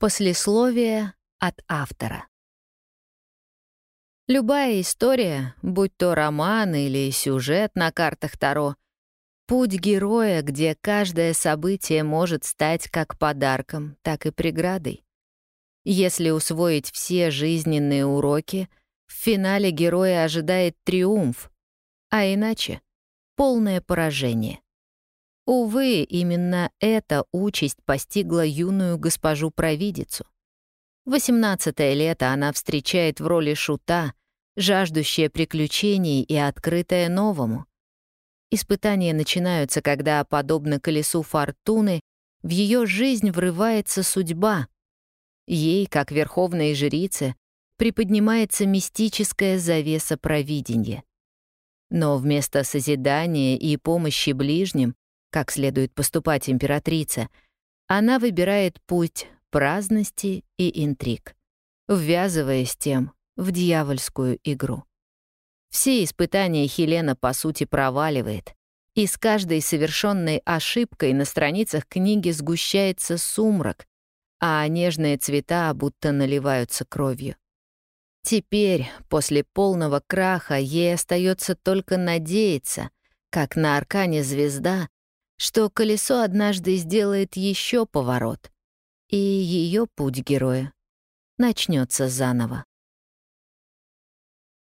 Послесловие от автора. Любая история, будь то роман или сюжет на картах Таро, путь героя, где каждое событие может стать как подарком, так и преградой. Если усвоить все жизненные уроки, в финале героя ожидает триумф, а иначе — полное поражение. Увы, именно эта участь постигла юную госпожу-провидицу. Восемнадцатое лето она встречает в роли шута, жаждущая приключений и открытая новому. Испытания начинаются, когда, подобно колесу фортуны, в ее жизнь врывается судьба. Ей, как верховной жрице, приподнимается мистическая завеса провидения. Но вместо созидания и помощи ближним как следует поступать императрица, она выбирает путь праздности и интриг, ввязываясь тем в дьявольскую игру. Все испытания Хелена, по сути, проваливает, и с каждой совершенной ошибкой на страницах книги сгущается сумрак, а нежные цвета будто наливаются кровью. Теперь, после полного краха, ей остается только надеяться, как на аркане звезда, что колесо однажды сделает еще поворот, и ее путь героя начнется заново.